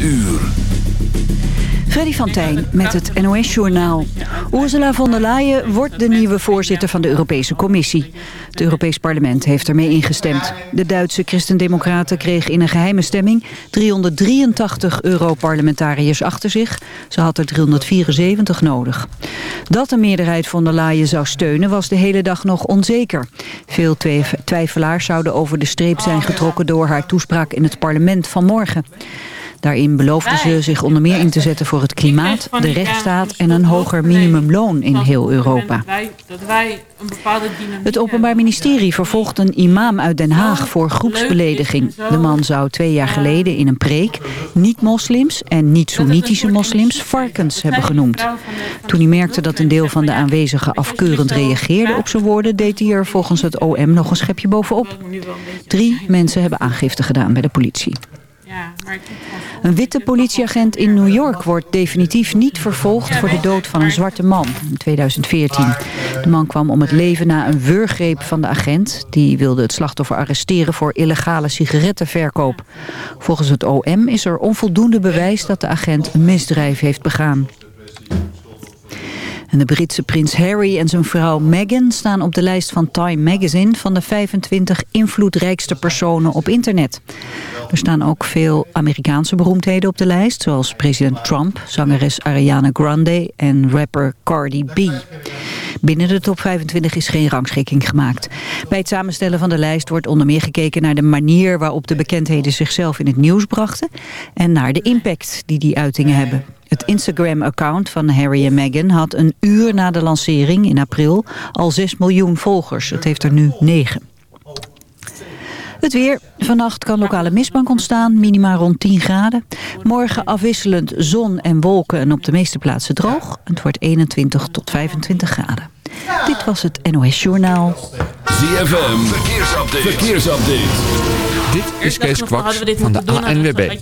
uur. Freddy van Tijn met het NOS-journaal. Ursula von der Leyen wordt de nieuwe voorzitter van de Europese Commissie. Het Europees Parlement heeft ermee ingestemd. De Duitse christendemocraten kregen in een geheime stemming 383 Europarlementariërs achter zich. Ze had er 374 nodig. Dat de meerderheid von der Leyen zou steunen was de hele dag nog onzeker. Veel twijfelaars zouden over de streep zijn getrokken door haar toespraak in het parlement vanmorgen. Daarin beloofde ze zich onder meer in te zetten voor het klimaat, de rechtsstaat en een hoger minimumloon in heel Europa. Het Openbaar Ministerie vervolgt een imam uit Den Haag voor groepsbelediging. De man zou twee jaar geleden in een preek niet-moslims en niet-Soenitische moslims varkens hebben genoemd. Toen hij merkte dat een deel van de aanwezigen afkeurend reageerde op zijn woorden, deed hij er volgens het OM nog een schepje bovenop. Drie mensen hebben aangifte gedaan bij de politie. Een witte politieagent in New York wordt definitief niet vervolgd voor de dood van een zwarte man in 2014. De man kwam om het leven na een wurggreep van de agent. Die wilde het slachtoffer arresteren voor illegale sigarettenverkoop. Volgens het OM is er onvoldoende bewijs dat de agent een misdrijf heeft begaan. De Britse prins Harry en zijn vrouw Meghan staan op de lijst van Time Magazine van de 25 invloedrijkste personen op internet. Er staan ook veel Amerikaanse beroemdheden op de lijst, zoals president Trump, zangeres Ariana Grande en rapper Cardi B. Binnen de top 25 is geen rangschikking gemaakt. Bij het samenstellen van de lijst wordt onder meer gekeken naar de manier waarop de bekendheden zichzelf in het nieuws brachten en naar de impact die die uitingen hebben. Het Instagram-account van Harry en Meghan had een uur na de lancering in april al 6 miljoen volgers. Het heeft er nu 9. Het weer. Vannacht kan lokale mistbank ontstaan, minima rond 10 graden. Morgen afwisselend zon en wolken en op de meeste plaatsen droog. Het wordt 21 tot 25 graden. Dit was het NOS Journaal. ZFM, verkeersupdate. verkeersupdate. Dit is Kees Kwaks van de ANWB.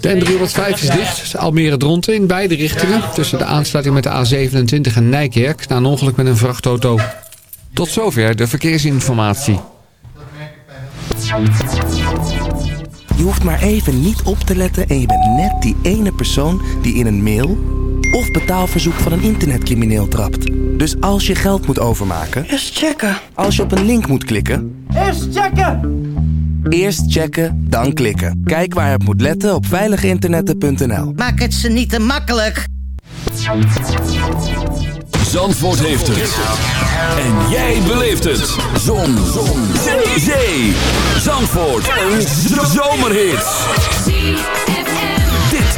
De N305 is dicht, Almere Dronten in beide richtingen. Tussen de aansluiting met de A27 en Nijkerk na een ongeluk met een vrachtauto. Tot zover de verkeersinformatie. Je hoeft maar even niet op te letten en je bent net die ene persoon die in een mail of betaalverzoek van een internetcrimineel trapt. Dus als je geld moet overmaken... Eerst checken. Als je op een link moet klikken... Eerst checken! Eerst checken, dan klikken. Kijk waar je op moet letten op veiliginternetten.nl Maak het ze niet te makkelijk. Zandvoort heeft het. En jij beleeft het. Zon. Zon. Zee. Zee. Zandvoort. Een zomerhit.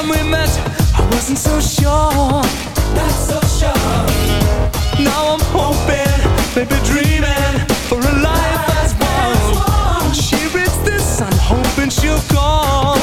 time we met, I wasn't so sure. Not so sure. Now I'm hoping, maybe dreaming for a life as one. She reads this, I'm hoping she'll call.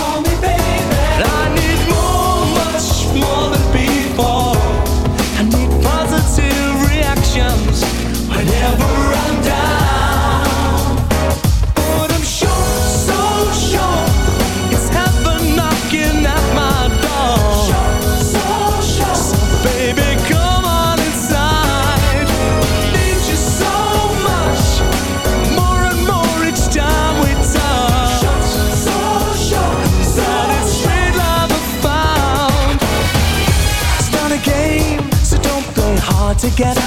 get up.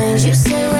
things you say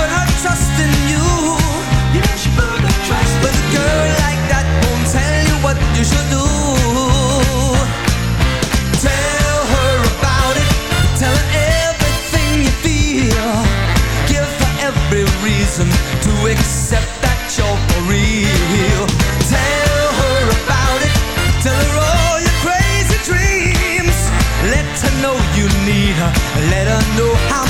She's put her trust in you. But a girl like that won't tell you what you should do. Tell her about it, tell her everything you feel. Give her every reason to accept fact You know she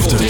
50.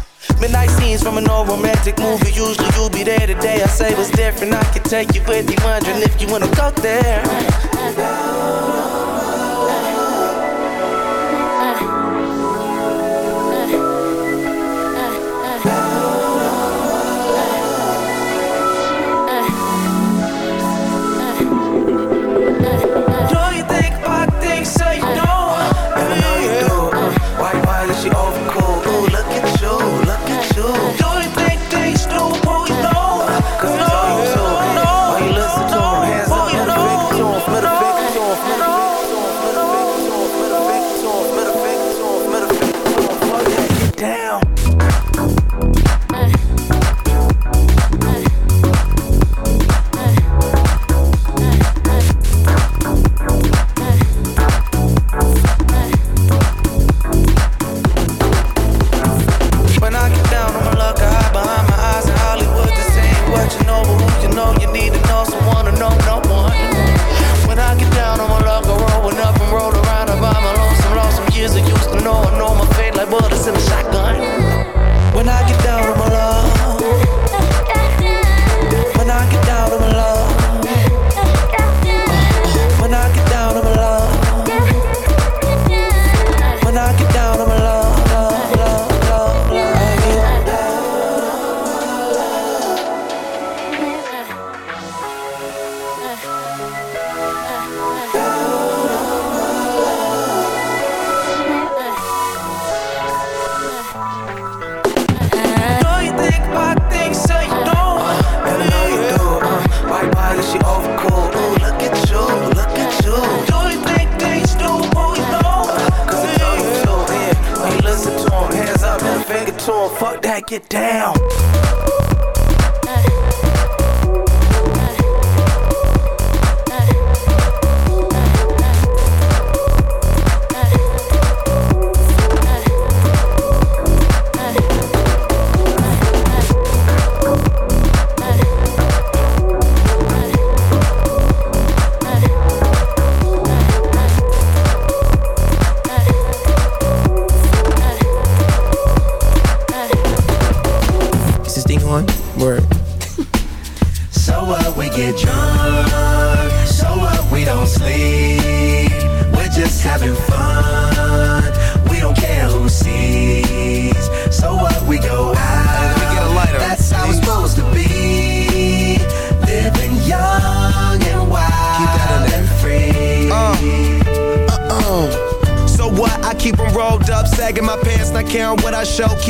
Midnight scenes from an old romantic movie. Usually you'll be there today. I say what's different. I can take you with me. Wondering if you wanna go there.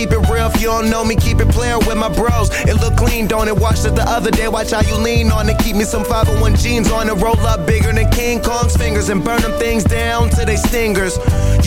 Keep it real if you don't know me, keep it playing with my bros. It look clean, don't it? Watched it the other day, watch how you lean on it. Keep me some 501 jeans on it, roll up bigger than King Kong's fingers and burn them things down to they stingers.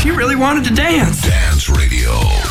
She really wanted to dance. Dance Radio.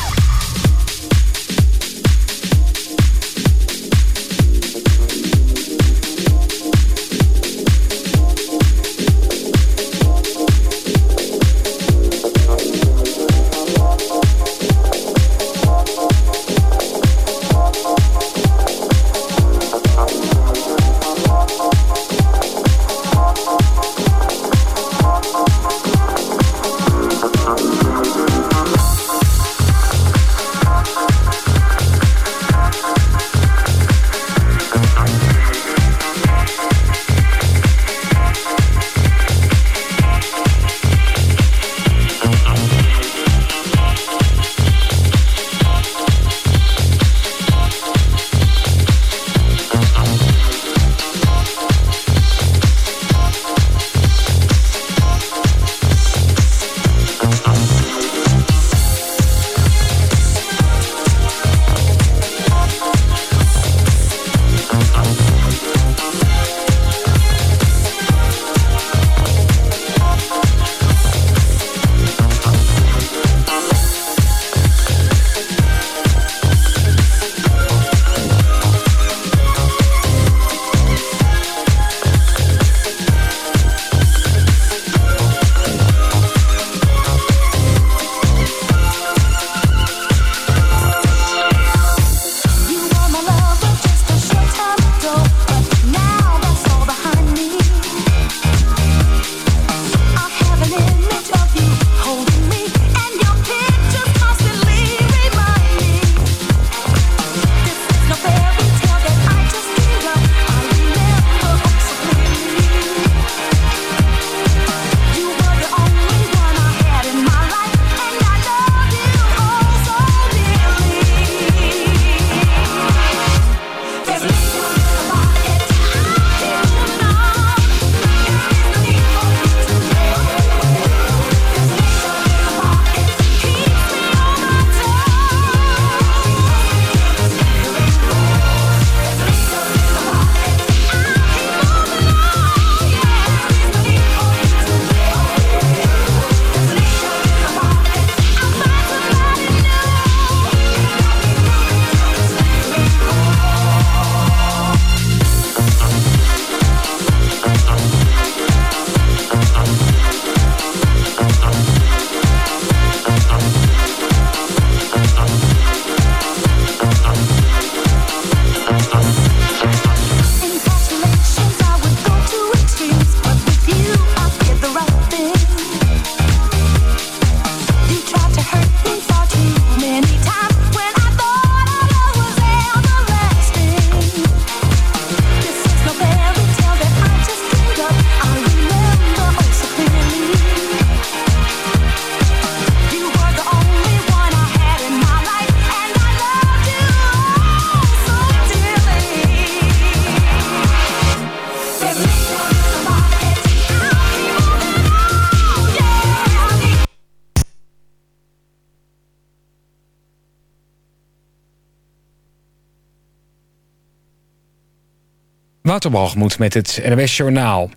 Waterbalgemoed met het NWS Journaal.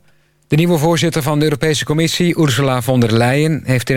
De nieuwe voorzitter van de Europese Commissie, Ursula von der Leyen... heeft in